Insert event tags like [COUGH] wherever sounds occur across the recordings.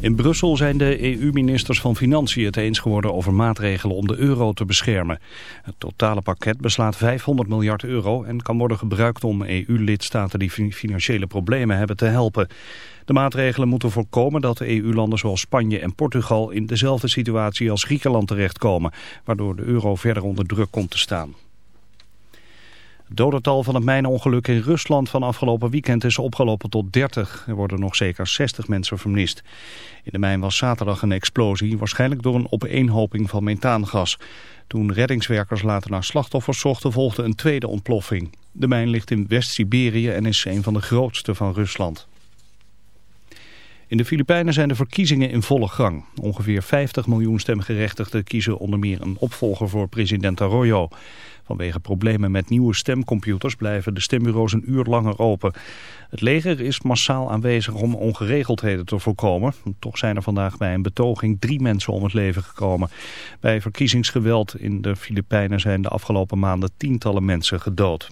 In Brussel zijn de EU-ministers van Financiën het eens geworden over maatregelen om de euro te beschermen. Het totale pakket beslaat 500 miljard euro en kan worden gebruikt om EU-lidstaten die financiële problemen hebben te helpen. De maatregelen moeten voorkomen dat de EU-landen zoals Spanje en Portugal in dezelfde situatie als Griekenland terechtkomen, waardoor de euro verder onder druk komt te staan. Het dodental van het mijnenongeluk in Rusland van afgelopen weekend is opgelopen tot 30. Er worden nog zeker 60 mensen vermist. In de mijn was zaterdag een explosie, waarschijnlijk door een opeenhoping van methaangas. Toen reddingswerkers later naar slachtoffers zochten, volgde een tweede ontploffing. De mijn ligt in West-Siberië en is een van de grootste van Rusland. In de Filipijnen zijn de verkiezingen in volle gang. Ongeveer 50 miljoen stemgerechtigden kiezen onder meer een opvolger voor president Arroyo. Vanwege problemen met nieuwe stemcomputers blijven de stembureaus een uur langer open. Het leger is massaal aanwezig om ongeregeldheden te voorkomen. Toch zijn er vandaag bij een betoging drie mensen om het leven gekomen. Bij verkiezingsgeweld in de Filipijnen zijn de afgelopen maanden tientallen mensen gedood.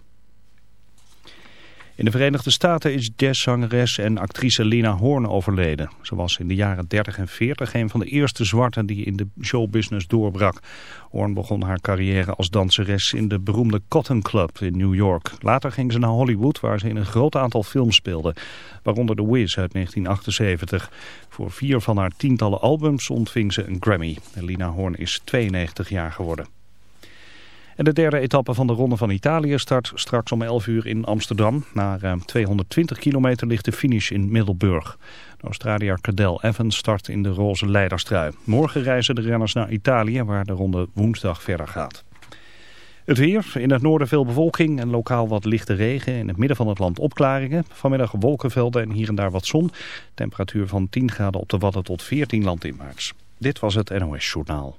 In de Verenigde Staten is jazzzangeres en actrice Lena Horne overleden. Ze was in de jaren 30 en 40 een van de eerste zwarten die in de showbusiness doorbrak. Horne begon haar carrière als danseres in de beroemde Cotton Club in New York. Later ging ze naar Hollywood waar ze in een groot aantal films speelde. Waaronder The Wiz uit 1978. Voor vier van haar tientallen albums ontving ze een Grammy. Lena Horne is 92 jaar geworden. En de derde etappe van de Ronde van Italië start straks om 11 uur in Amsterdam. Na ruim 220 kilometer ligt de finish in Middelburg. De Australiër Cadel Evans start in de roze leiderstrui. Morgen reizen de renners naar Italië waar de ronde woensdag verder gaat. Het weer, in het noorden veel bewolking en lokaal wat lichte regen. In het midden van het land opklaringen. Vanmiddag wolkenvelden en hier en daar wat zon. Temperatuur van 10 graden op de Wadden tot 14 landinwaarts. Dit was het NOS Journaal.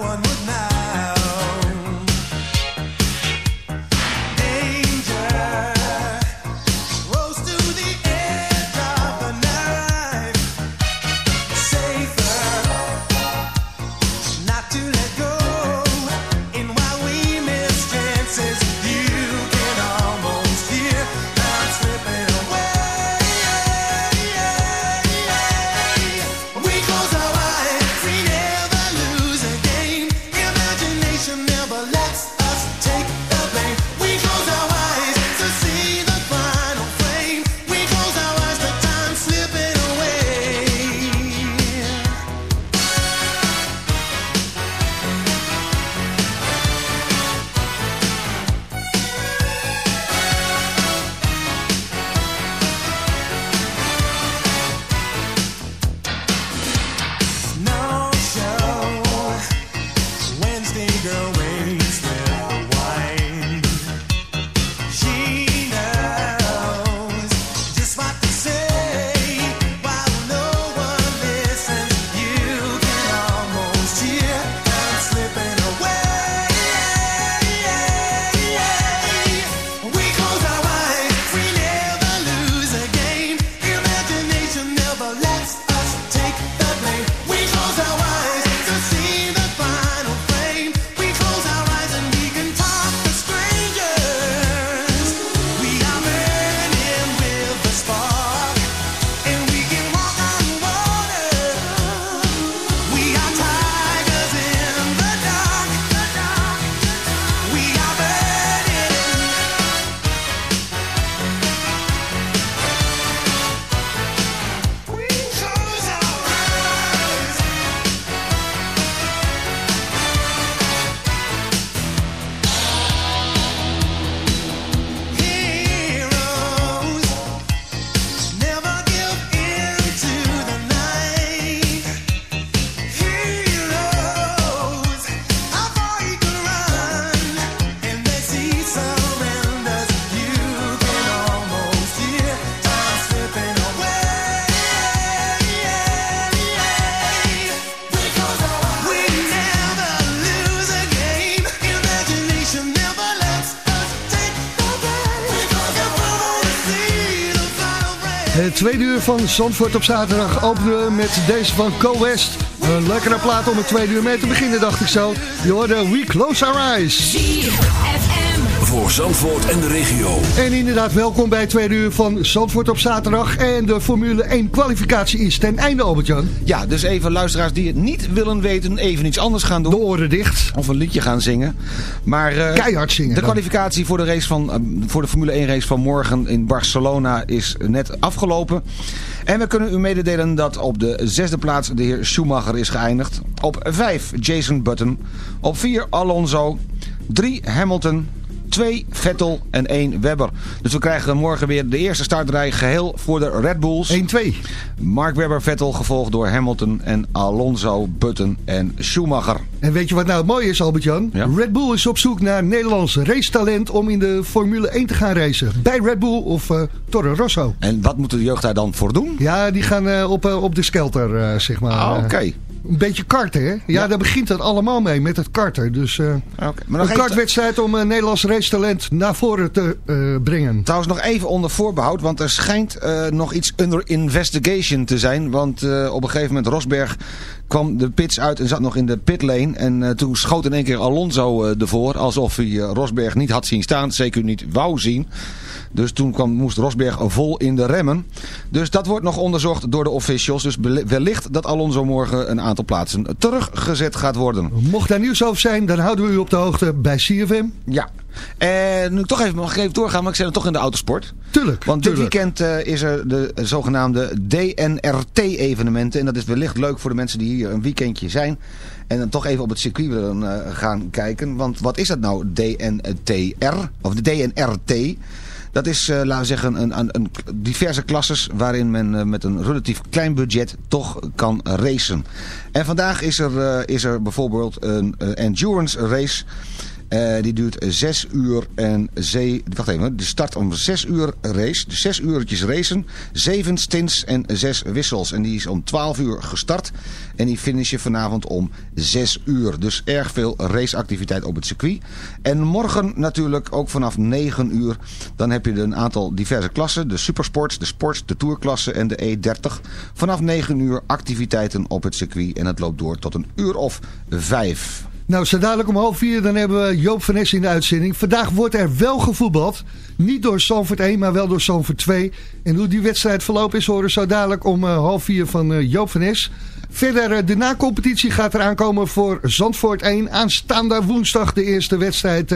one. would van Zandvoort op zaterdag openen we met deze van Co West. Een lekkere plaat om het tweede uur mee te beginnen, dacht ik zo. Je hoorde We Close Our Eyes. Voor Zandvoort en de regio. En inderdaad, welkom bij het tweede uur van Zandvoort op zaterdag. En de Formule 1 kwalificatie is ten einde, Albert-Jan. Ja, dus even luisteraars die het niet willen weten, even iets anders gaan doen. De oren dicht. Of een liedje gaan zingen. Maar, uh, Keihard zingen. De dan. kwalificatie voor de, race van, uh, voor de Formule 1 race van morgen in Barcelona is net afgelopen. En we kunnen u mededelen dat op de zesde plaats de heer Schumacher is geëindigd. Op vijf Jason Button. Op vier Alonso. Drie Hamilton. 2 Vettel en 1 Webber. Dus we krijgen morgen weer de eerste startrij geheel voor de Red Bulls. 1-2. Mark Webber, Vettel, gevolgd door Hamilton en Alonso, Button en Schumacher. En weet je wat nou het mooie is, Albert-Jan? Ja? Red Bull is op zoek naar Nederlands racetalent om in de Formule 1 te gaan racen. Bij Red Bull of uh, Toro Rosso. En wat moet de jeugd daar dan voor doen? Ja, die gaan uh, op, uh, op de skelter, zeg maar. Ah, Oké. Okay. Een beetje karten, hè? Ja, ja, daar begint het allemaal mee, met het karten. Dus uh, okay. maar een kartwedstrijd om een Nederlands racetalent naar voren te uh, brengen. Trouwens nog even onder voorbehoud, want er schijnt nog iets under investigation te zijn. Want op een gegeven moment Rosberg kwam de pits uit en zat nog in de pitlane. En toen schoot in één keer Alonso ervoor, alsof hij Rosberg niet had zien staan. Zeker niet wou zien. Dus toen kwam, moest Rosberg vol in de remmen. Dus dat wordt nog onderzocht door de officials. Dus wellicht dat Alonso morgen een aantal plaatsen teruggezet gaat worden. Mocht daar nieuws over zijn, dan houden we u op de hoogte bij CFM. Ja. En nu toch even, mag ik even doorgaan, maar ik zit toch in de autosport. Tuurlijk. Want tuurlijk. dit weekend uh, is er de zogenaamde DNRT-evenementen. En dat is wellicht leuk voor de mensen die hier een weekendje zijn. En dan toch even op het circuit willen uh, gaan kijken. Want wat is dat nou, DNTR? Of de DNRT? Dat is, uh, laten we zeggen, een, een, een diverse klasses waarin men uh, met een relatief klein budget toch kan racen. En vandaag is er, uh, is er bijvoorbeeld een endurance race. Uh, die duurt 6 uur en ze wacht even, de start om 6 uur race, dus 6 uurtjes racen, 7 stints en 6 wissels. En die is om 12 uur gestart en die finish je vanavond om 6 uur. Dus erg veel raceactiviteit op het circuit. En morgen natuurlijk ook vanaf 9 uur, dan heb je een aantal diverse klassen, de supersports, de sports, de tourklasse en de E30. Vanaf 9 uur activiteiten op het circuit en het loopt door tot een uur of 5. Nou, zo dadelijk om half vier, dan hebben we Joop van Nes in de uitzending. Vandaag wordt er wel gevoetbald. Niet door Sanford 1, maar wel door Sanford 2. En hoe die wedstrijd verlopen is, horen zo dadelijk om uh, half vier van uh, Joop van Nes. Verder, uh, de na-competitie gaat eraan komen voor Zandvoort 1. Aanstaande woensdag de eerste wedstrijd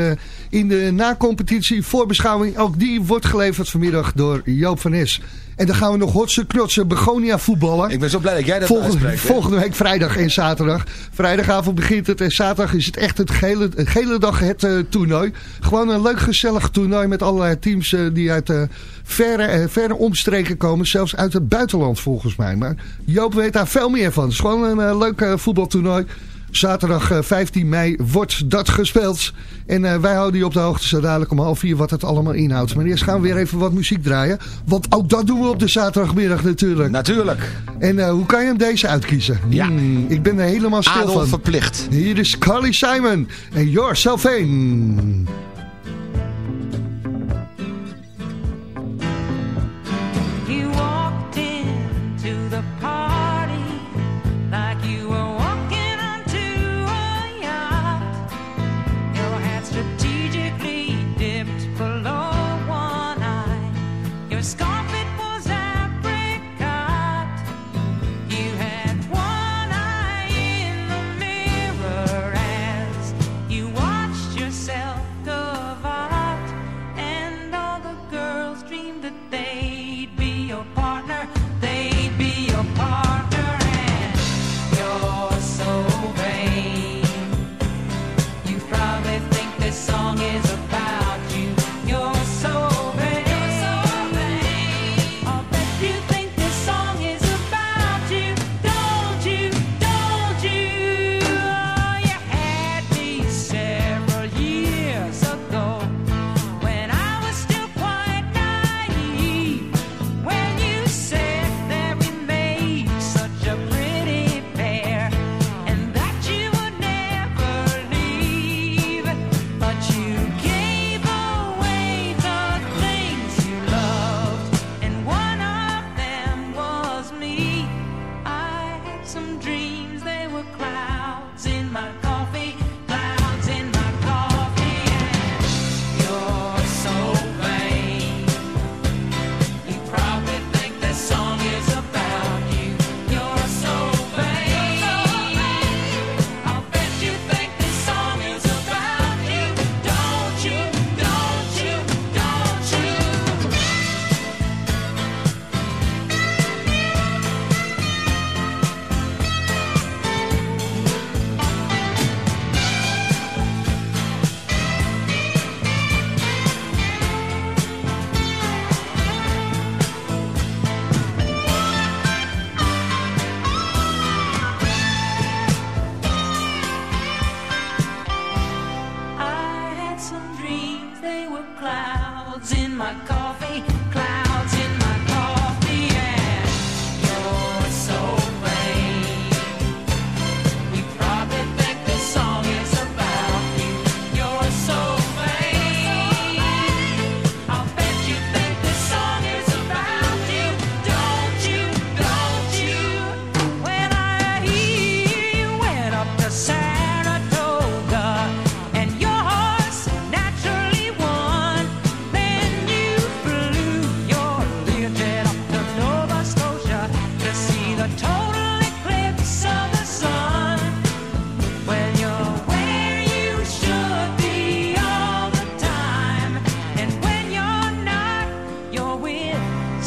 in de na-competitie. Voorbeschouwing, ook die wordt geleverd vanmiddag door Joop van Nes. En dan gaan we nog hotse knotse begonia voetballen. Ik ben zo blij dat jij dat volgende, uitspreekt. Volgende week vrijdag en zaterdag. Vrijdagavond begint het en zaterdag is het echt het gele, het gele dag het uh, toernooi. Gewoon een leuk gezellig toernooi met allerlei teams uh, die uit uh, verre, verre omstreken komen. Zelfs uit het buitenland volgens mij. Maar Joop weet daar veel meer van. Het is gewoon een leuk voetbaltoernooi. Zaterdag uh, 15 mei wordt dat gespeeld. En uh, wij houden je op de hoogte zo dadelijk om half vier wat het allemaal inhoudt. Maar eerst gaan we weer even wat muziek draaien. Want ook dat doen we op de zaterdagmiddag natuurlijk. Natuurlijk. En uh, hoe kan je hem deze uitkiezen? Ja. Hmm, ik ben er helemaal stil Adel van. verplicht. Hier is Carly Simon en Your Sylvain.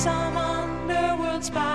some underworld spy.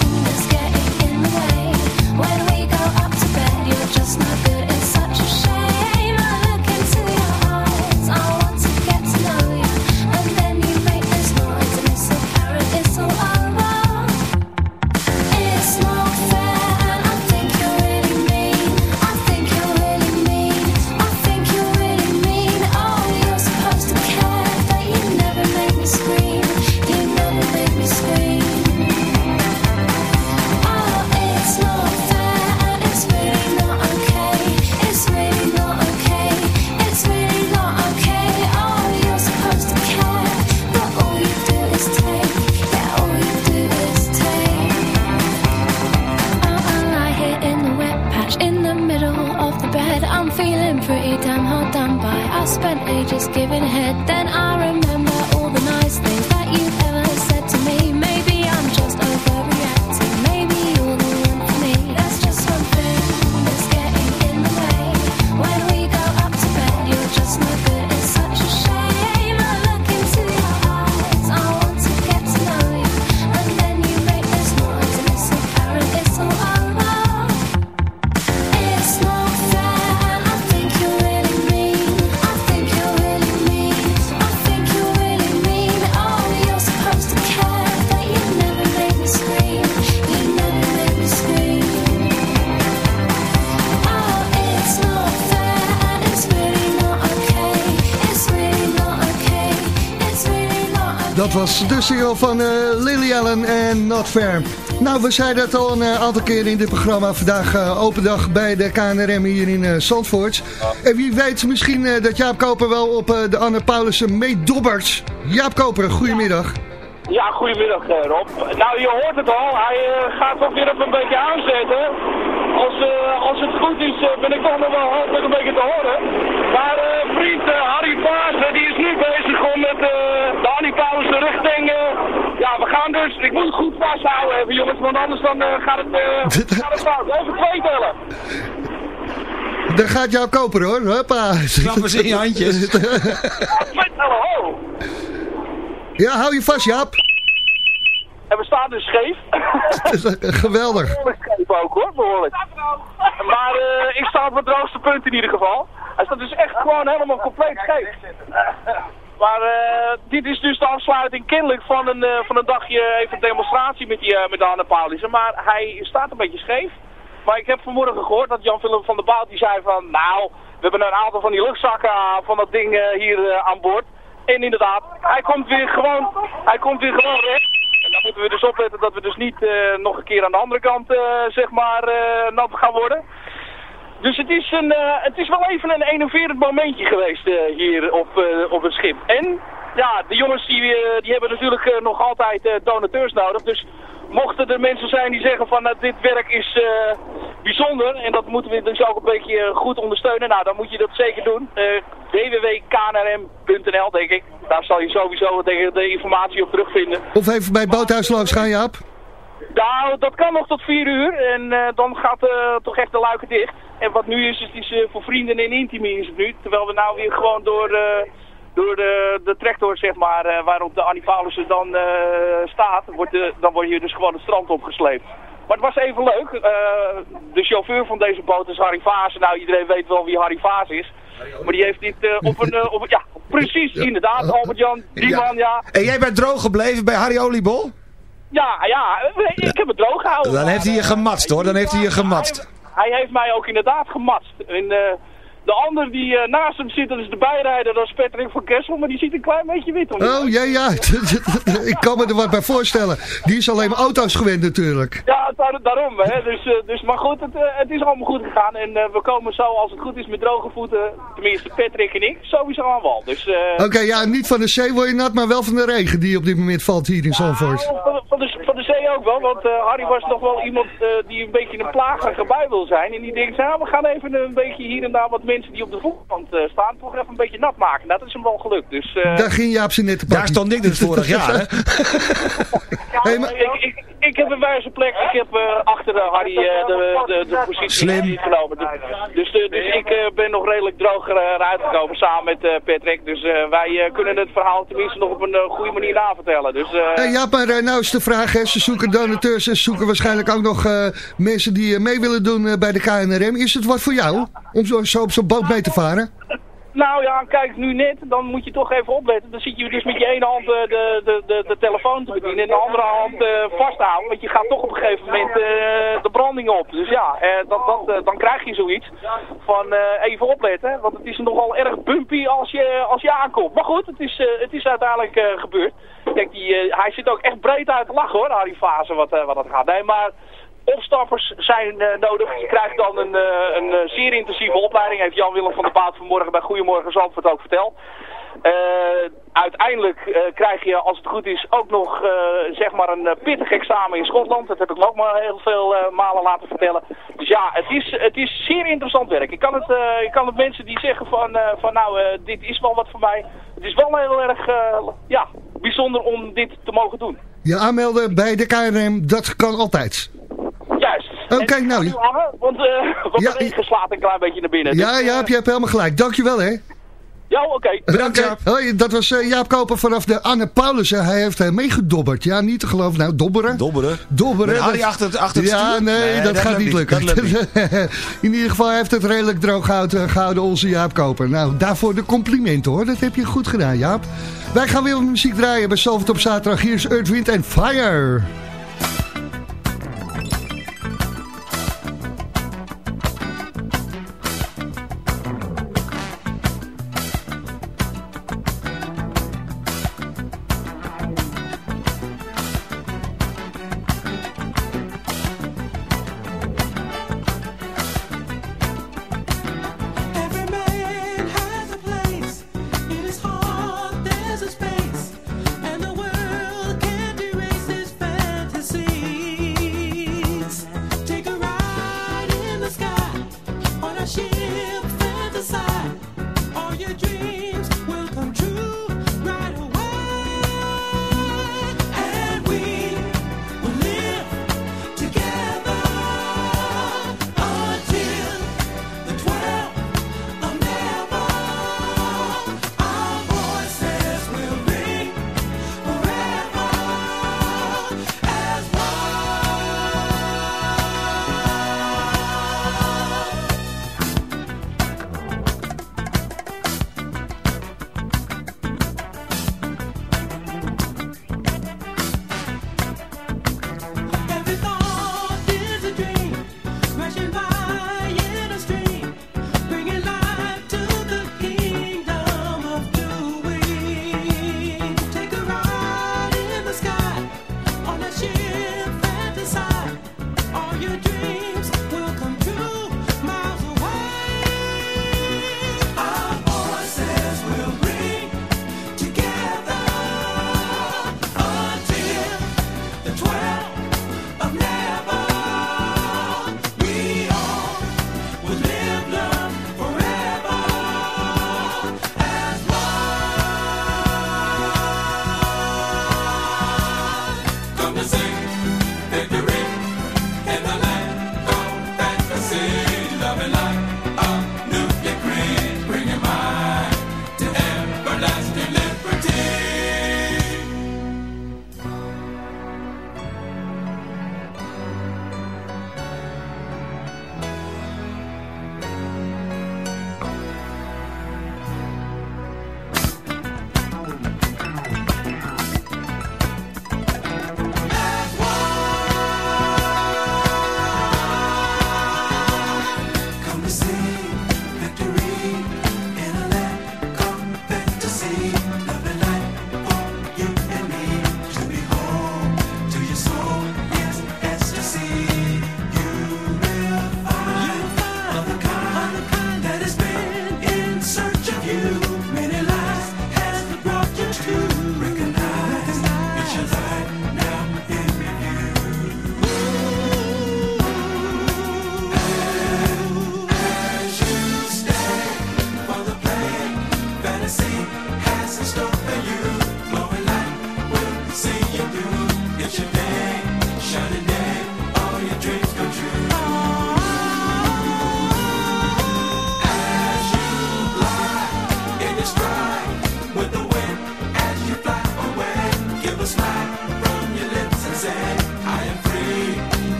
Nou, we zeiden het al een eh, aantal keren in dit programma. Vandaag eh, open dag bij de KNRM hier in eh Zandvoort. En wie weet misschien dat Jaap Koper wel op de Anne Paulussen meedobbert. Jaap Koper, goedemiddag. Ja, goedemiddag Rob. Nou, je hoort het al. Hij gaat toch weer even een beetje aanzetten. Als, als het goed is, ben ik toch nog wel hopelijk een beetje te horen. Maar vriend Harry Paarsen, die is nu bezig om met de Annie Paulussen richting... eh, ja, we gaan dus... Ik moet het goed vasthouden even jongens, want anders dan eh, gaat, het, eh, [LAUGHS] gaat het fout. Even twee tellen. Daar gaat Jaap Koper hoor. Hoppa. Klappen ze in je handjes. [LAUGHS] Ja, hou je vast Jaap. En we staan dus scheef. [LAUGHS] Geweldig. Behoorlijk scheef ook hoor, behoorlijk. Maar eh, ik sta op het droogste punt in ieder geval. Hij staat dus echt gewoon helemaal compleet scheef. Maar eh, dit is dus de afsluiting kennelijk van een, eh, van een dagje even demonstratie met, die, eh, met de Anne. Maar hij staat een beetje scheef. Maar ik heb vanmorgen gehoord dat Jan-Philip van der Bout die zei van... Nou, we hebben een aantal van die luchtzakken eh, van dat ding eh, hier eh, aan boord. En inderdaad, hij komt weer gewoon, hij komt weer gewoon recht. En dan moeten we dus opletten dat we dus niet eh, nog een keer aan de andere kant, eh, zeg maar, eh, nat gaan worden. Dus het is, een, eh, het is wel even een enerverend momentje geweest eh, hier op, eh, op het schip. En ja, de jongens die, die hebben natuurlijk nog altijd donateurs nodig. Dus mochten er mensen zijn die zeggen van nou, dit werk is bijzonder en dat moeten we dus ook een beetje goed ondersteunen. Nou, dan moet je dat zeker doen. Eh www.knrm.nl denk ik. Daar zal je sowieso denk ik, de informatie op terugvinden. Of even bij boothuis langs gaan Jaap. Nou, dat kan nog tot 4 uur en dan gaat toch echt de luiken dicht. En wat nu is, is eh, voor vrienden en intimi is het nu. Terwijl we nou weer gewoon door, eh, door de, de tractor, zeg maar, eh, waarop de Annie Paulussen dan eh, staat, wordt de, dan word je dus gewoon het strand opgesleept. Maar het was even leuk. Eh, de chauffeur van deze boot is Harry Vaas. Nou, iedereen weet wel wie Harry Vaas is. Maar die heeft dit eh, op een... eh, op, een- ja, precies, inderdaad, Albert-Jan. Die Ja. man, ja. En jij bent droog gebleven bij Harry Oliebol? Ja, ja, eh, ik heb het droog gehouden. Dan heeft hij je gematst hoor, dan heeft hij je gematst. Hij heeft mij ook inderdaad gematst. En eh, de ander die eh, naast hem zit, dat is de bijrijder, dat is Patrick van Kessel, maar die ziet een klein beetje wit om. Oh, ja, ja. [LAUGHS] ik kan me er wat bij voorstellen. Die is alleen maar auto's gewend natuurlijk. Ja, daar- daarom. Hè. Dus, eh, dus, maar goed, het, het is allemaal goed gegaan. En we komen zo, als het goed is, met droge voeten, tenminste Patrick en ik, sowieso aan wal. Dus, Oké, ja, niet van de zee word je nat, maar wel van de regen die op dit moment valt hier in Zandvoort. Van, van, de, van de zee ook wel, want eh, Harry was nog wel iemand eh, die een beetje een plagerige bui wil zijn. En die denkt, nou, we gaan even een beetje hier en daar wat mensen die op de voetkant eh, staan, toch even een beetje nat maken. Nou, dat is hem wel gelukt. Dus, eh, Daar ging Jaap ze net te Daar stond ik dus vorig jaar, hè? [LAUGHS] Ja, ik, ik, ik heb een wijze plek. Ik heb eh, achter Harry eh, de, de, de positie Slim. genomen. Dus, dus, dus ik ben nog redelijk droog eruit gekomen samen met eh, Patrick. Dus eh, wij kunnen het verhaal tenminste nog op een goede manier navertellen. Dus, eh, Hey, ja, maar nou is de vraag, hè, ze zoeken donateurs en zoeken waarschijnlijk ook nog eh, mensen die eh, mee willen doen eh, bij de KNRM. Is het wat voor jou om zo, zo op zo'n boot mee te varen? Nou ja, kijk, nu net, dan moet je toch even opletten. Dan zit je dus met je ene hand eh, de, de, de, de telefoon te bedienen en de andere hand eh, vasthouden. Want je gaat toch op een gegeven moment eh, de branding op. Dus ja, dat, dat, dan krijg je zoiets van even opletten. Want het is nogal erg bumpy als je, als je aankomt. Maar goed, het is, het is uiteindelijk gebeurd. Kijk, die, hij zit ook echt breed uit te lachen hoor, Harry Fase, wat, wat dat gaat. Nee, maar opstappers zijn eh, nodig. Je krijgt dan een, eh, een eh, zeer intensieve opleiding. Heeft Jan-Willem van der Baat vanmorgen bij Goedemorgen Zandvoort ook verteld. Uiteindelijk krijg je, als het goed is, ook nog zeg maar een pittig examen in Schotland. Dat heb ik me ook maar heel veel malen laten vertellen. Dus ja, het is, het is zeer interessant werk. Ik kan het, ik kan het mensen die zeggen van, van nou, dit is wel wat voor mij. Het is wel heel erg ja, bijzonder om dit te mogen doen. Je aanmelden bij de KNRM, dat kan altijd. Juist. Oké, ik nou, ga nu hangen, want, eh want Ja, regen slaat een klein beetje naar binnen. Ja, Dus, ja, eh, heb je hebt helemaal gelijk. Dankjewel, hè. Ja, oké. Bedankt, Jaap. Hoi, dat was eh, Jaap Koper vanaf de Anne Paulussen. Hij heeft uh, meegedobberd. Ja, niet te geloven. Nou, dobberen. Dobberen? Dobberen. Met Harry achter het- achter het Ja, stuur? nee, Nee, dat, dat gaat niet lukken. [LAUGHS] In ieder geval hij heeft het redelijk droog gehouden, gehouden onze Jaap Koper. Nou, daarvoor de complimenten hoor. Dat heb je goed gedaan, Jaap. Wij gaan weer muziek draaien bij Salvat op zaterdag. Hier is Earth, Wind and Fire.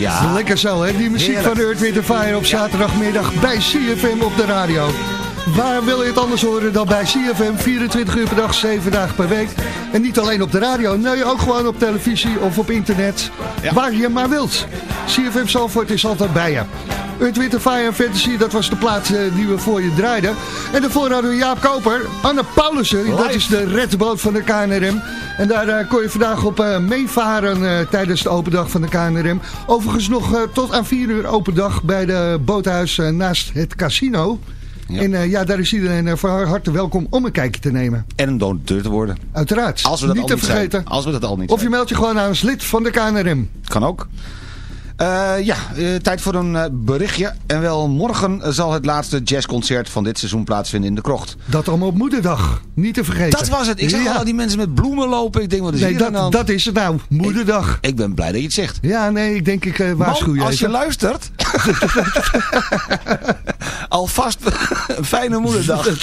Ja. Lekker zo, hè? Die muziek Heerlijk. van Earth, Wind Fire op zaterdagmiddag bij CFM op de radio. Waar wil je het anders horen dan bij CFM? 24 uur per dag, 7 dagen per week. En niet alleen op de radio, nee, ook gewoon op televisie of op internet. Waar je maar wilt. CFM Zalvoort is altijd bij je. Earth, Fire Fantasy, dat was de plaat eh, die we voor je draaiden. En daarvoor hadden we Jaap Koper, Anne Paulussen. Dat is de redboot van de KNRM. En daar eh, kon je vandaag op eh, meevaren tijdens de open dag van de KNRM. Overigens nog tot aan 4 uur open dag bij de boothuis naast het casino. En eh, ja, daar is iedereen eh, van harte welkom om een kijkje te nemen. En een donateur te worden. Uiteraard. Als we dat niet al te niet vergeten. zijn. Als we dat al niet Of je meldt je gewoon aan als lid van de KNRM. Kan ook. Eh, ja, eh, tijd voor een eh, berichtje. En wel morgen zal het laatste jazzconcert van dit seizoen plaatsvinden in de krocht. Dat allemaal op moederdag. Niet te vergeten. Dat was het. Ik zag Ja. al die mensen met bloemen lopen. Ik denk, wat is Nee, dat, dat is het nou. Moederdag. Ik ben blij dat je het zegt. Ja, nee, ik denk ik waarschuw je als je luistert... [LAUGHS] Alvast een fijne moederdag. [LAUGHS]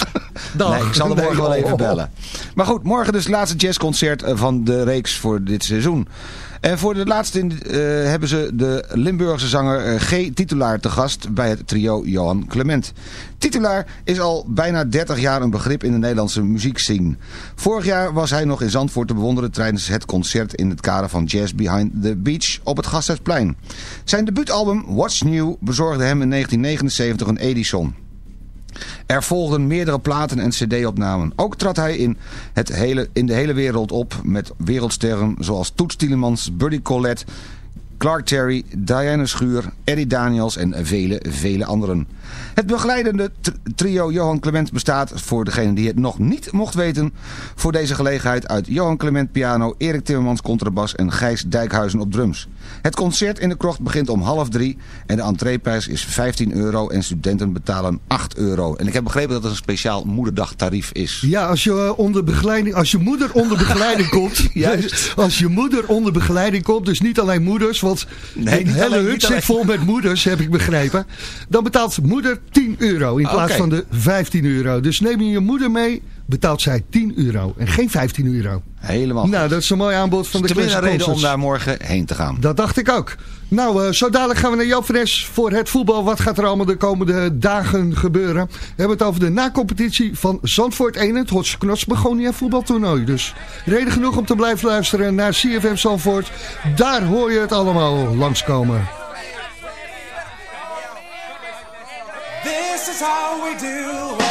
Dag. Nee, ik zal Nee, morgen wel even oh. bellen. Maar goed, morgen dus het laatste jazzconcert van de reeks voor dit seizoen. En voor de laatste eh, hebben ze de Limburgse zanger eh, G. Titulaar te gast bij het trio Johan Clement. Titulaar is al bijna 30 jaar een begrip in de Nederlandse muziekscene. Vorig jaar was hij nog in Zandvoort te bewonderen tijdens het concert in het kader van Jazz Behind the Beach op het Gasthuisplein. Zijn debuutalbum What's New bezorgde hem in 1979 een Edison. Er volgden meerdere platen en cd-opnamen. Ook trad hij in, het hele, in de hele wereld op met wereldsterren zoals Toets Tielemans, Buddy Collette, Clark Terry, Diana Schuur, Eddie Daniels en vele, vele anderen. Het begeleidende tr- trio Johan Clement bestaat, voor degene die het nog niet mocht weten, voor deze gelegenheid uit Johan Clement piano, Erik Timmermans contrabas en Gijs Dijkhuizen op drums. Het concert in de krocht begint om half drie en de entreeprijs is 15 euro en studenten betalen 8 euro. En ik heb begrepen dat het een speciaal moederdagtarief is. Ja, als je, eh, onder begeleiding, als je moeder onder [LAUGHS] begeleiding komt. [LAUGHS] Juist. Als je moeder onder begeleiding komt, dus niet alleen moeders, want Nee, de hele hut zit vol met moeders, heb ik begrepen. Dan betaalt moeder 10 euro in plaats van de 15 euro. Dus neem je je moeder mee, betaalt zij 10 euro en geen 15 euro. Helemaal goed. Nou, dat is een mooi aanbod van de Classic reden om daar morgen heen te gaan. Dat dacht ik ook. Nou, eh, zo dadelijk gaan we naar Joop Fres voor het voetbal. Wat gaat er allemaal de komende dagen gebeuren? We hebben het over de nacompetitie van Zandvoort 1. Het Hotse Knots Begonia voetbaltoernooi. Dus reden genoeg om te blijven luisteren naar CFM Zandvoort. Daar hoor je het allemaal langskomen. This is how we do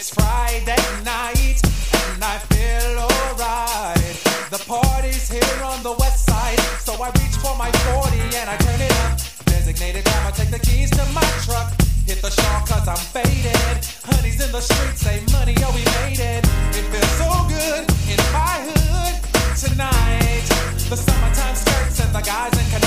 It's Friday night and I feel alright. The party's here on the west side, so I reach for my 40 and I turn it up. Designated driver, take the keys to my truck. Hit the shawl cause I'm faded. Honey's in the streets, say money, oh we made it. It feels so good in my hood tonight. The summertime skirts and the guys in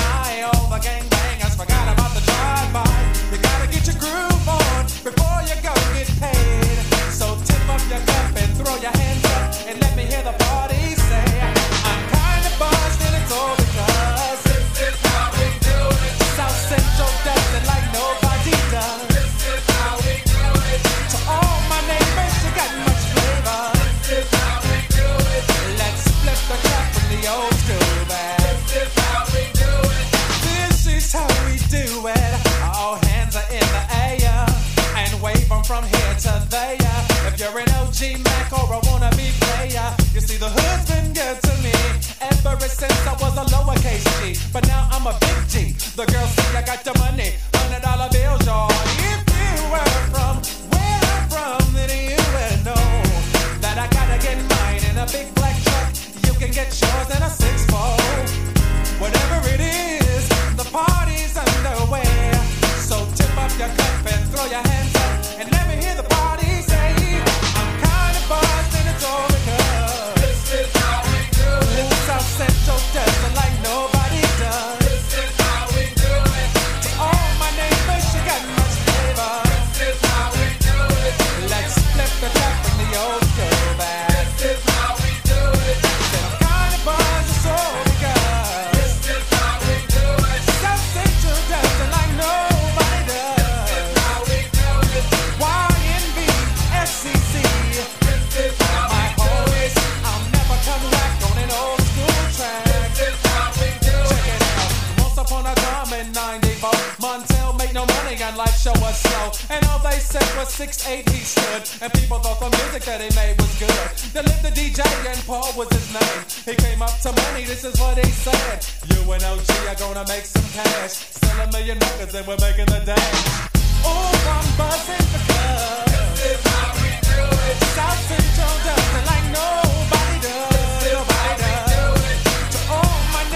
And all they said was six eight he stood. And people thought the music that he made was good. They lived the DJ and Paul was his name. He came up to money, this is what he said. You and OG are gonna make some cash. Sell a million records and we're making the dash. Ooh, I'm buzzing because this is how we do it. South Central does it like nobody does.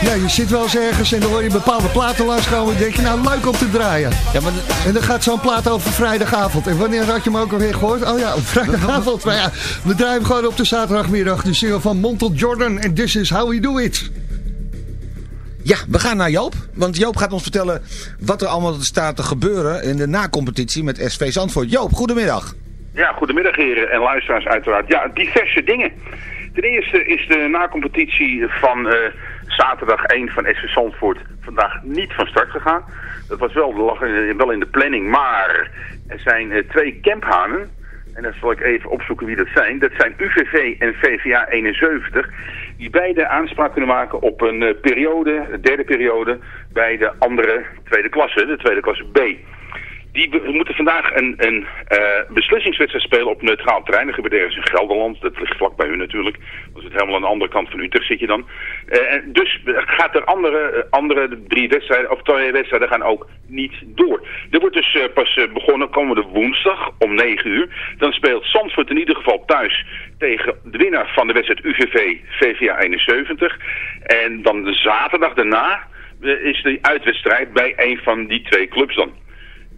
Ja, je zit wel eens ergens en dan hoor je bepaalde platen langskomen. En denk je, nou leuk om te draaien. Ja, maar En dan gaat zo'n plaat over vrijdagavond. En wanneer had je hem ook alweer gehoord? Oh ja, op [LAUGHS] vrijdagavond. Maar ja, we draaien hem gewoon op de zaterdagmiddag. De single van Montel Jordan. En this is how we do it. Ja, we gaan naar Joop. Want Joop gaat ons vertellen wat er allemaal staat te gebeuren in de nacompetitie met SV Zandvoort. Joop, goedemiddag. Ja, goedemiddag heren en luisteraars uiteraard. Ja, diverse dingen. Ten eerste is de nacompetitie van eh, zaterdag 1 van SV Zandvoort vandaag niet van start gegaan. Dat was wel, in- wel in de planning, maar er zijn eh, twee camphanen. En dan zal ik even opzoeken wie dat zijn. Dat zijn UVV en VVA 71. Die beide aanspraak kunnen maken op een eh, periode, de derde periode, bij de andere tweede klasse, de tweede klasse B. Die moeten vandaag een, een eh, beslissingswedstrijd spelen op neutraal terrein. Dat gebeurt ergens in Gelderland. Dat ligt vlak bij hun natuurlijk. Dat is helemaal aan de andere kant van Utrecht zit je dan. Eh, dus gaat er andere, eh, andere drie wedstrijden, of twee wedstrijden gaan ook niet door. Er wordt dus pas begonnen komende woensdag om 9 uur. Dan speelt Zandvoort in ieder geval thuis tegen de winnaar van de wedstrijd UVV VVA 71. En dan de zaterdag daarna is de uitwedstrijd bij een van die twee clubs dan.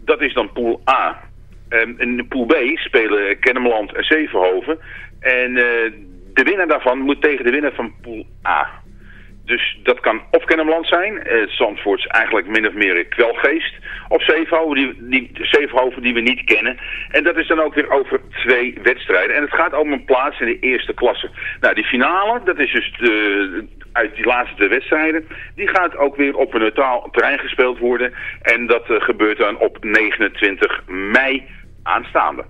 Dat is dan pool A. Ehm, in pool B spelen Kennemerland en Zevenhoven. En eh, de winnaar daarvan moet tegen de winnaar van pool A. Dus dat kan of Kennemerland zijn, eh Zandvoorts eigenlijk min of meer kwelgeest. Of Zevenhoven die, die, Zevenhoven die we niet kennen. En dat is dan ook weer over twee wedstrijden. En het gaat om een plaats in de eerste klasse. Nou, die finale, dat is dus uit die laatste twee wedstrijden. Die gaat ook weer op een neutraal terrein gespeeld worden. En dat eh, gebeurt dan op 29 mei aanstaande.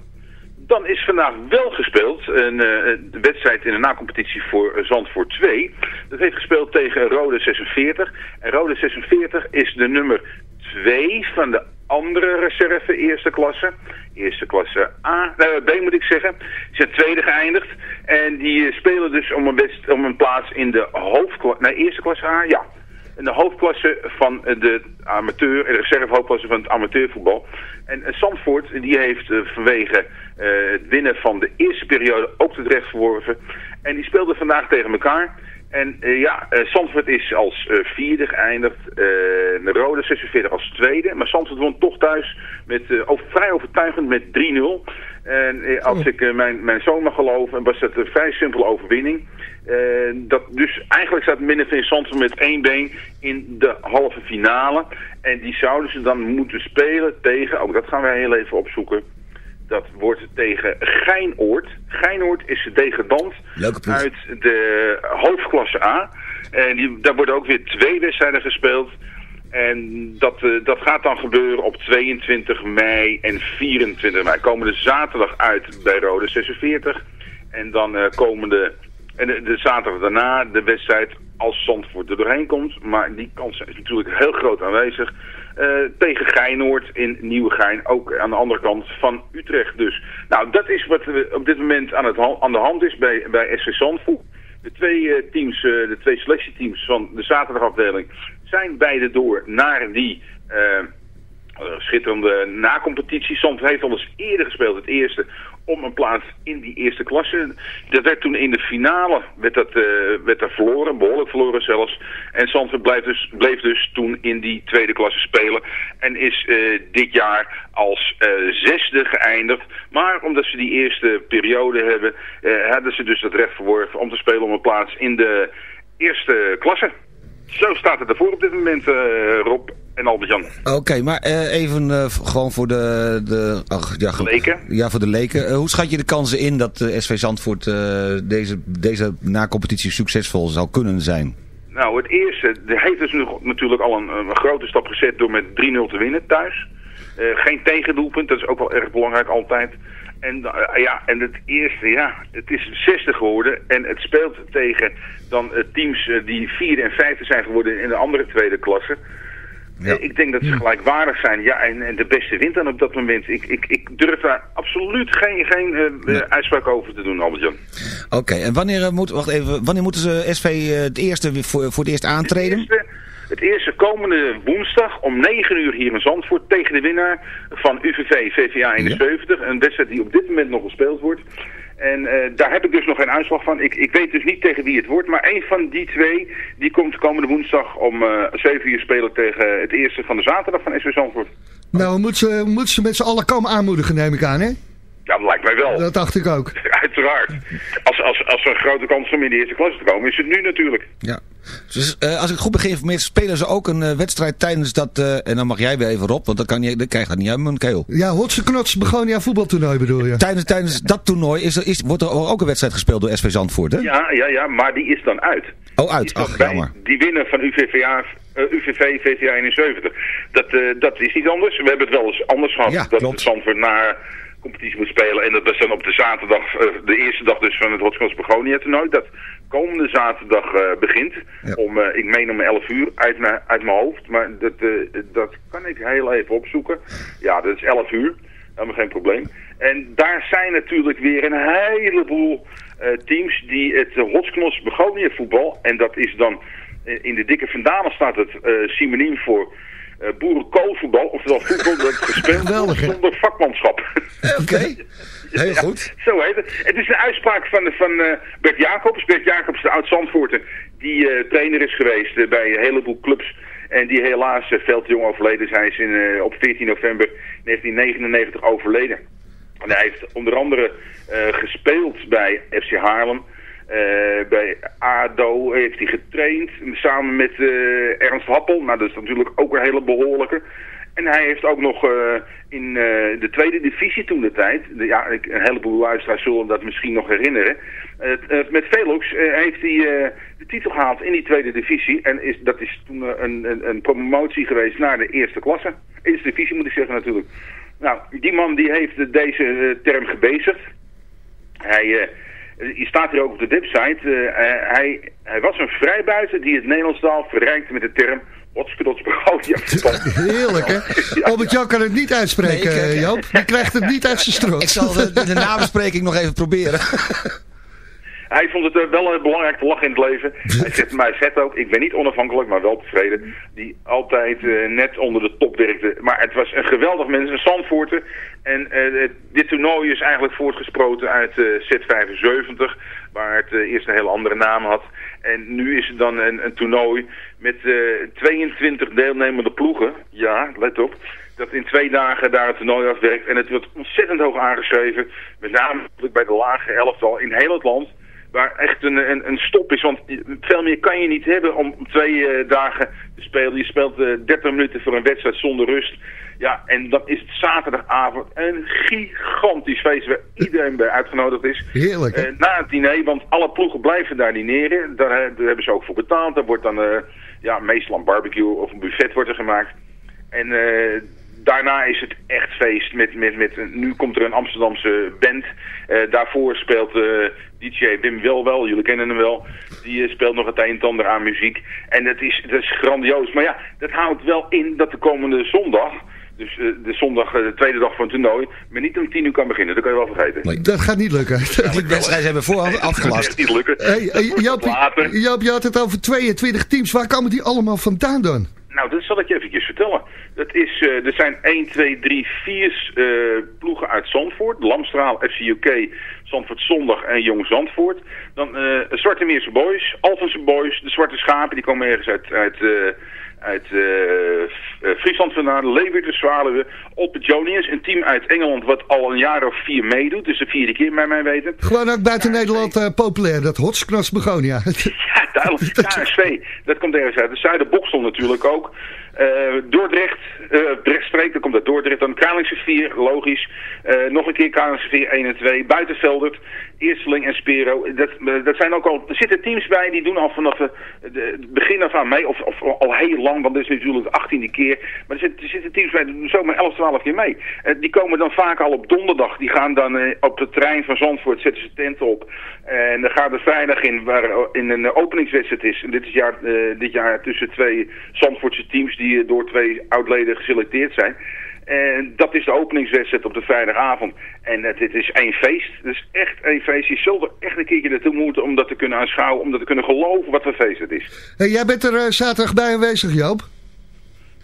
Dan is vandaag wel gespeeld een eh, wedstrijd in de nacompetitie voor eh, Zandvoort 2. Dat heeft gespeeld tegen Rode 46. En Rode 46 is de nummer 2 van de andere reserve eerste klasse. Eerste klasse A, eh, B moet ik zeggen. Die zijn tweede geëindigd. En die spelen dus om een, best, om een plaats in de hoofdklasse, nee eerste klasse A, ja. In de hoofdklasse van de amateur, de reservehoofdklasse van het amateurvoetbal. En eh, Zandvoort, die heeft eh, vanwege eh, het winnen van de eerste periode ook het recht verworven. En die speelden vandaag tegen elkaar. En ja, Zandvoort is als vierde geëindigd. de Rode 46 als tweede. Maar Zandvoort won toch thuis met, over, vrij overtuigend met 3-0. En als ik mijn, mijn zoon mag geloven, was dat een vrij simpele overwinning. Eh, dat, dus eigenlijk staat Minneveen Zandvoort met één been in de halve finale. En die zouden ze dan moeten spelen tegen, ook dat gaan wij heel even opzoeken. Dat wordt tegen Geinoord. Geinoord is de degradant uit de hoofdklasse A. En die, daar worden ook weer twee wedstrijden gespeeld. En dat, eh, dat gaat dan gebeuren op 22 mei en 24 mei. Komende zaterdag uit bij Rode 46. En dan eh, komende... En de, zaterdag daarna de wedstrijd als Zandvoort er doorheen komt. Maar die kans is natuurlijk heel groot aanwezig. eh, tegen Geinoord in Nieuwegein. Ook aan de andere kant van Utrecht dus. Nou, dat is wat op dit moment aan, het, aan de hand is bij, bij SV Zandvoort. De twee eh, teams, eh, de twee selectieteams van de zaterdagafdeling zijn beide door naar die schitterende nacompetitie. Heeft al eens eerder gespeeld, het eerste, om een plaats in die eerste klasse. Dat werd toen in de finale werd dat, eh, werd dat verloren, behoorlijk verloren zelfs. En Zandvoort bleef dus, bleef dus toen in die tweede klasse spelen. En is eh, dit jaar als eh, zesde geëindigd. Maar omdat ze die eerste periode hebben, hadden ze dus het recht verworven om te spelen om een plaats in de eerste klasse. Zo staat het ervoor op dit moment, eh, Rob en Albert-Jan. Oké, maar eh, even eh, gewoon voor de... de ach, ja, Leken? Ja, voor de leken. Hoe schat je de kansen in dat SV Zandvoort deze, deze nacompetitie succesvol zou kunnen zijn? Nou, het eerste, de heeft dus nu natuurlijk al een, een grote stap gezet door met 3-0 te winnen thuis. Geen tegendoelpunt, dat is ook wel erg belangrijk altijd. En eh, ja, en het eerste, ja, het is 60 geworden en het speelt tegen dan eh, teams eh, die vierde en vijfde zijn geworden in de andere tweede klasse. Ja. Ik denk dat ze gelijkwaardig zijn. Ja, en, en de beste wint dan op dat moment. Ik, ik, ik durf daar absoluut geen, geen uitspraak over te doen, Albert-Jan. Oké, en wanneer, moet, wacht even, wanneer moeten ze SV het eerste voor, voor het eerst aantreden? Het eerste, het eerste komende woensdag om 9 uur hier in Zandvoort tegen de winnaar van UVV VVA 71. Een wedstrijd die op dit moment nog gespeeld wordt. En eh, daar heb ik dus nog geen uitslag van. Ik, ik weet dus niet tegen wie het wordt. Maar een van die twee die komt komende woensdag om eh 7 uur spelen tegen het eerste van de zaterdag van SV Zandvoort. Nou, we moeten ze, we moeten ze met z'n allen komen aanmoedigen, neem ik aan, hè? Ja, dat lijkt mij wel. Dat dacht ik ook. [LAUGHS] Uiteraard. Als, als, als er een grote kans is om in de eerste klasse te komen, is het nu natuurlijk. Ja. Dus eh, als ik goed ben geïnformeerd, spelen ze ook een eh, wedstrijd tijdens dat... eh, en dan mag jij weer even Rob, want dan, kan je, dan krijg je dat niet uit mijn keel. Ja, Hotse Knots Begonia voetbaltoernooi bedoel je? Tijdens, tijdens dat toernooi is er, is, wordt er ook een wedstrijd gespeeld door SV Zandvoort, hè? Ja, ja, ja, maar die is dan uit. Oh, uit. Ach, Bij jammer. Die winnen van UVVA, eh, UVV VVA 71. Dat, eh, dat is niet anders. We hebben het wel eens anders gehad. Ja, dat klopt. Zandvoort naar competitie moet spelen. En dat was dan op de zaterdag, eh, de eerste dag dus van het Hotskins Begonia toernooi. Dat komende zaterdag eh, begint. Om, eh, ik meen om 11 uur uit mijn, uit mijn hoofd. Maar dat, dat kan ik heel even opzoeken. Ja, dat is 11 uur. Helemaal geen probleem. En daar zijn natuurlijk weer een heleboel teams die het uh, Hotsknos Begonia voetbal. En dat is dan in de dikke vandalen staat het synoniem voor eh boerenkoolvoetbal. Oftewel voetbal dat gespeeld zonder vakmanschap. Oké, [LAUGHS] heel goed. Zo heet het. Het is een uitspraak van, van eh, Bert Jacobs. Bert Jacobs, de oud-Zandvoorter, die eh, trainer is geweest eh, bij een heleboel clubs. En die helaas eh, veel te jong overleden is. Hij is in, eh, op 14 november 1999 overleden. En hij heeft onder andere eh, gespeeld bij FC Haarlem. Eh, bij ADO heeft hij getraind samen met eh, Ernst Happel. Nou, dat is natuurlijk ook een hele behoorlijke. En hij heeft ook nog eh, in de tweede divisie toen de tijd, ja, een heleboel luisteraars zullen dat misschien nog herinneren. Met Velux eh, heeft hij de titel gehaald in die tweede divisie. En is, dat is toen een, een, een promotie geweest naar de eerste klasse. Eerste divisie moet ik zeggen natuurlijk. Nou, die man die heeft deze term gebezigd. Hij, je staat hier ook op de website. eh, eh, hij, hij was een vrijbuiter die het Nederlands taal verrijkte met de term. [LAUGHS] Heerlijk, hè? Albert-Jan kan het niet uitspreken, Nee, ik, eh, Joop. Die krijgt het niet uit zijn strot. Ik zal de, de [LAUGHS] nabespreking nog even proberen. Hij vond het eh, wel eh, belangrijk te lachen in het leven. [LAUGHS] Hij zegt mij zet ook, ik ben niet onafhankelijk, maar wel tevreden. Die altijd eh, net onder de top werkte. Maar het was een geweldig mens, een Zandvoorter. En eh, dit toernooi is eigenlijk voortgesproten uit eh, Z75. Waar het eerst een hele andere naam had. En nu is het dan een, een toernooi met eh, 22 deelnemende ploegen. Ja, let op. Dat in twee dagen daar het toernooi afwerkt. En het wordt ontzettend hoog aangeschreven. Met name bij de lage elftal in heel het land. Waar echt een, een, een stop is. Want veel meer kan je niet hebben om twee eh, dagen te spelen. Je speelt eh 30 minuten voor een wedstrijd zonder rust. Ja, en dan is het zaterdagavond een gigantisch feest waar iedereen bij uitgenodigd is. Heerlijk? Eh, na het diner, want alle ploegen blijven daar dineren. Daar, eh, daar hebben ze ook voor betaald. Daar wordt dan eh, ja, meestal een barbecue of een buffet wordt er gemaakt. En eh, daarna is het echt feest. Met, met, met, nu komt er een Amsterdamse band. Eh, daarvoor speelt eh, DJ Wim Welwel, jullie kennen hem wel. Die eh, speelt nog het een en ander aan muziek. En dat is, dat is grandioos. Maar ja, dat houdt wel in dat de komende zondag... Dus eh, de zondag, eh, de tweede dag van het toernooi, maar niet om tien uur kan beginnen. Dat kan je wel vergeten. Dat gaat niet lukken. Die wedstrijd hebben we voorhand Dat gaat afgelast. niet lukken. Hey, hey, Joop, Later. Joop, je had het over 22 teams. Waar komen die allemaal vandaan dan? Nou, dat zal ik je eventjes vertellen. Dat is, eh, er zijn 1, 2, 3, 4 eh, ploegen uit Zandvoort. Lamstraal, FC UK, Zandvoort Zondag en Jong Zandvoort. Dan eh Zwarte Meerse Boys, Alphense Boys, de Zwarte Schapen. Die komen ergens uit, uit, eh, uit eh, Friesland vandaan. Leeuwarden, de Zwaluwen, Olpe Jonius. Een team uit Engeland wat al een jaar of vier meedoet. Dus de vierde keer bij mij weten. Gewoon ook buiten Nederland eh, populair, dat Hotsknas Begonia. [LAUGHS] Ja, duidelijk. [LAUGHS] KSV, dat komt ergens uit. De Zuiderboksel natuurlijk ook. Eh, Dordrecht, eh Drechtstreek, dat komt uit Dordrecht. Dan Kralingse 4, logisch. Nog een keer Kralingse 4, 1 en 2. Buitenveldert, Eersteling en Spero. Dat, eh, dat zijn ook al, er zitten teams bij die doen al vanaf eh, de, het begin af aan mee. Of, of al heel lang, want dit is natuurlijk de 18e keer. Maar er zitten, er zitten teams bij die doen zomaar 11, 12 keer mee. Eh, die komen dan vaak al op donderdag. Die gaan dan op de trein van Zandvoort, zetten ze tent op. En dan gaat er vrijdag in, waar in een openingswedstrijd is. En dit is jaar, dit jaar tussen twee Zandvoortse teams die door twee oudleden geselecteerd zijn. En dat is de openingswedstrijd op de vrijdagavond. En het, het is één feest. Het is echt één feest. Je zult er echt een keertje naartoe moeten om dat te kunnen aanschouwen. Om dat te kunnen geloven wat voor feest het is. Hey, jij bent er eh, zaterdag bij aanwezig, Joop?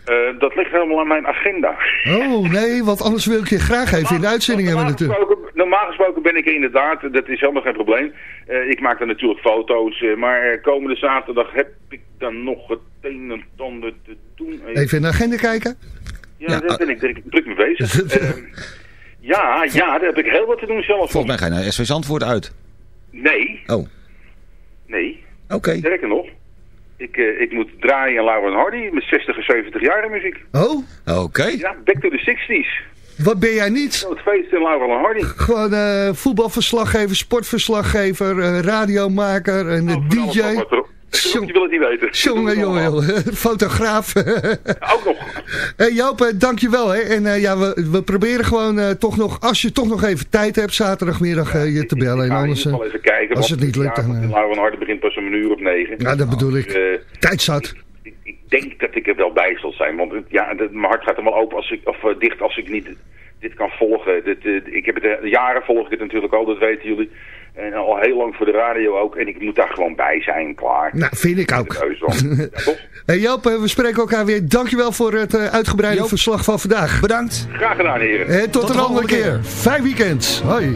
Eh, dat ligt helemaal aan mijn agenda. Oh, nee, want anders wil ik je graag even in de uitzending hebben Normaal natuurlijk. gesproken, normaal gesproken ben ik er inderdaad, dat is helemaal geen probleem. Eh, ik maak dan natuurlijk foto's, maar komende zaterdag heb ik dan nog het een en ander te doen. Even in de agenda kijken? Ja, daar ben ik druk, druk mee bezig. [LAUGHS] Ehm, ja, ja, daar heb ik heel wat te doen zelf. Volgens mij ga je naar SV Zandvoort uit. Nee, Oh, nee. oké. Sterker nog, ik, eh, ik moet draaien aan Laura en Hardy met 60 en 70 jaar in muziek. Oh, Oké. Ja, back to the 60s. wat ben jij niet? Het feest in Laura en Hardy. Gewoon eh, voetbalverslaggever, sportverslaggever, eh, radiomaker, en Oh, DJ. Je wil het niet weten. Jongen, jongen. [LAUGHS] Fotograaf. Ook nog. Hey [LAUGHS] Joop, eh, dankjewel. Hè. En eh, ja, we, we proberen gewoon eh, toch nog, als je toch nog even tijd hebt, zaterdagmiddag eh, je te bellen. En Ik ga in anders, eh, even kijken. als het niet lukt, dan... eh, Laura en Hardy begint pas om een uur of negen. ja, dat bedoel ik. Dus, eh, Tijd zat. ik denk dat ik er wel bij zal zijn. Want ja, mijn hart gaat helemaal open als ik, of eh, dicht als ik niet dit kan volgen. Dit, eh, ik heb het, eh, jaren volg ik het natuurlijk al, dat weten jullie. En al heel lang voor de radio ook. En ik moet daar gewoon bij zijn, klaar. Nou, vind ik ook. Ja? [LAUGHS] Hey Joop, eh, we spreken elkaar weer. Dankjewel voor het eh, uitgebreide Joop. verslag van vandaag. Bedankt. Graag gedaan, heren. En tot, Tot een de andere volgende keer. Fijn weekend. Hoi.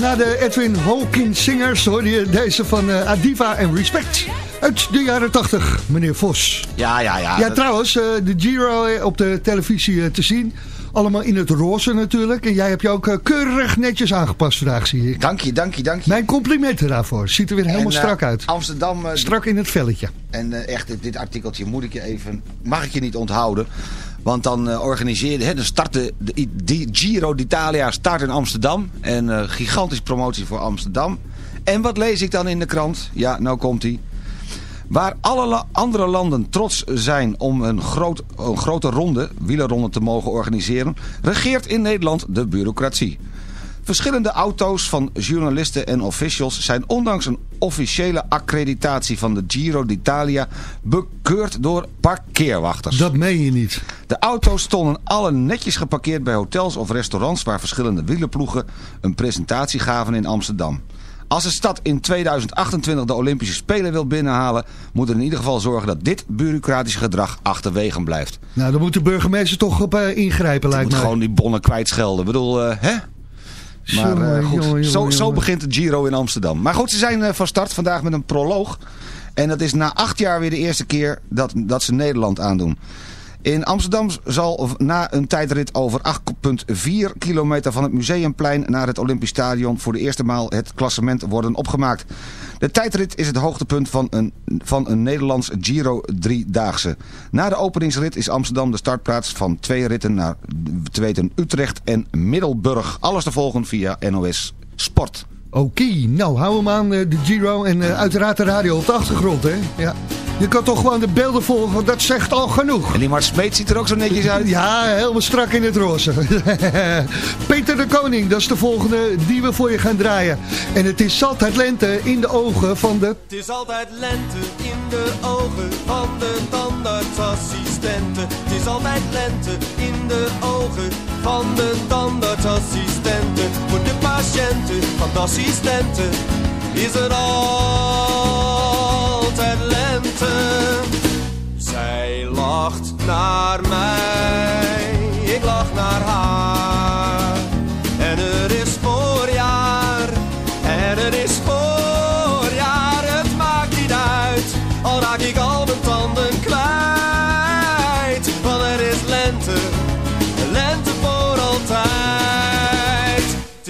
Na de Edwin Hawkins Singers hoorde je deze van eh, Adiva en Respect. Uit de jaren 80, meneer Vos. Ja, ja, ja. Ja, Dat- trouwens, eh, de Giro eh, op de televisie te zien. Allemaal in het roze natuurlijk. En jij hebt je ook keurig netjes aangepast vandaag, zie ik. Dank je, dank je, dank je. Mijn complimenten daarvoor. Ziet er weer helemaal En, strak uit. Amsterdam... Strak in het velletje. En echt, dit, dit artikeltje moet ik je even, mag ik je niet onthouden. Want dan eh organiseerde, hè, dan startte de, Giro d'Italia start in Amsterdam. En eh gigantische promotie voor Amsterdam. En wat lees ik dan in de krant? Ja, nou komt hij. Waar alle andere landen trots zijn om een, groot, een grote ronde, wielerronde te mogen organiseren, regeert in Nederland de bureaucratie. Verschillende auto's van journalisten en officials zijn ondanks een officiële accreditatie van de Giro d'Italia bekeurd door parkeerwachters. Dat meen je niet. De auto's stonden alle netjes geparkeerd bij hotels of restaurants waar verschillende wielerploegen een presentatie gaven in Amsterdam. Als de stad in 2028 de Olympische Spelen wil binnenhalen... moet er in ieder geval zorgen dat dit bureaucratische gedrag achterwege blijft. Nou, dan moet de burgemeester toch op eh, ingrijpen, Je lijkt moet mij. gewoon die bonnen kwijtschelden. Ik bedoel, eh, hè? Maar Jongen, eh, goed, jongen, zo, jongen, zo begint de Giro in Amsterdam. Maar goed, ze zijn eh, van start vandaag met een proloog. En dat is na acht jaar weer de eerste keer dat, dat ze Nederland aandoen. In Amsterdam zal na een tijdrit over 8,4 kilometer van het Museumplein naar het Olympisch Stadion voor de eerste maal het klassement worden opgemaakt. De tijdrit is het hoogtepunt van een, van een Nederlands Giro driedaagse. Na de openingsrit is Amsterdam de startplaats van twee ritten naar te weten Utrecht en Middelburg. Alles te volgen via NOS Sport. Oké, nou hou hem aan, eh, de Giro en eh, uiteraard de radio op de achtergrond, hè. Ja. Je kan toch gewoon de beelden volgen, want dat zegt al genoeg. En die Mart Smeet ziet er ook zo netjes uit. Ja, helemaal strak in het roze. [LAUGHS] Peter de Koning, dat is de volgende die we voor je gaan draaien. En het is altijd lente in de ogen van de... Het is altijd lente in de ogen van de tandartsassistenten. Het is altijd lente in de ogen van de tandartsassistenten. Patiënten van assistenten is het altijd lente. Zij lacht naar mij, ik lach naar haar.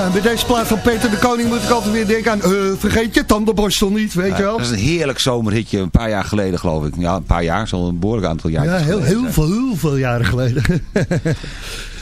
Ja, bij deze plaat van Peter de Koning moet ik altijd weer denken aan... eh, vergeet je tandenborstel niet, weet je wel? Dat is een heerlijk zomerhitje, een paar jaar geleden geloof ik. Ja, een paar jaar, zo'n een behoorlijk aantal jaar. Ja, heel, heel, veel, heel veel jaren geleden. [LAUGHS]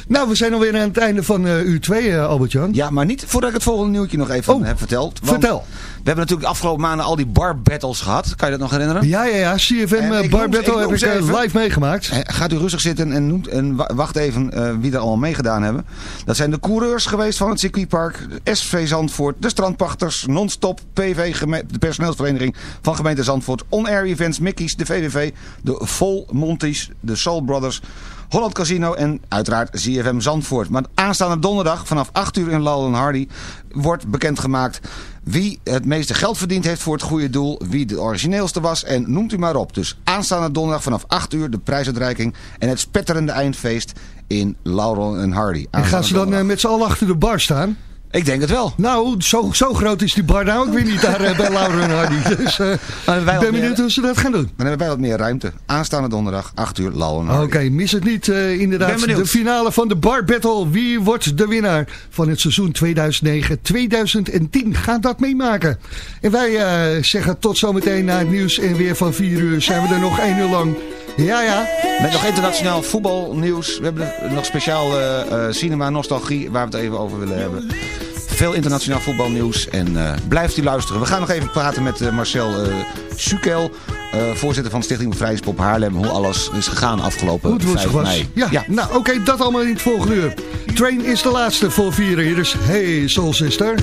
nou, we zijn alweer aan het einde van eh uur 2, Albert-Jan. Ja, maar niet voordat ik het volgende nieuwtje nog even heb verteld. Want vertel. We hebben natuurlijk de afgelopen maanden al die bar battles gehad. Kan je dat nog herinneren? Ja, ja, ja. CFM En eh, Bar noem- Battle heb ik eh, live meegemaakt. Eh, Gaat u rustig zitten en, noemt, en wa- wacht even eh, wie er allemaal meegedaan hebben. Dat zijn de coureurs geweest van het circuitpark, SV Zandvoort, de strandpachters, Non-Stop, PV, de personeelsvereniging van gemeente Zandvoort, On Air Events, Mickey's, de VVV, de Vol Monties, de Soul Brothers, Holland Casino en uiteraard ZFM Zandvoort. Maar aanstaande donderdag vanaf 8 uur in Lal Hardy wordt bekendgemaakt wie het meeste geld verdiend heeft voor het goede doel, wie de origineelste was en noemt u maar op. Dus aanstaande donderdag vanaf 8 uur de prijsuitreiking en het spetterende eindfeest in Laurel en Hardy. En gaan ze dan eh, met z'n allen achter de bar staan? Ik denk het wel. Nou, zo, zo groot is die bar nou ook weer niet daar eh, bij Laura en Hardy. [LAUGHS] Dus wij ik ben meer- benieuwd hoe ze dat gaan doen. Dan hebben wij wat meer ruimte. Aanstaande donderdag, 8 uur, Lau en Oké, mis het niet. Ben inderdaad, de finale van de Bar Battle. Wie wordt de winnaar van het seizoen 2009-2010? Gaat dat meemaken. En wij zeggen tot zometeen na het nieuws en weer van 4 uur zijn we er nog 1 uur lang. Ja, ja. Met nog internationaal voetbalnieuws. We hebben nog speciaal eh, eh, cinema nostalgie waar we het even over willen hebben. Veel internationaal voetbalnieuws en eh, blijft u luisteren. We gaan nog even praten met eh, Marcel eh Sukel, voorzitter van Stichting Bevrijdingspop Haarlem. Hoe alles is gegaan afgelopen het 5 was. mei. Ja, nou oké, dat allemaal in het volgende uur. Train is de laatste voor 4 uur. Dus hey Soul Sister.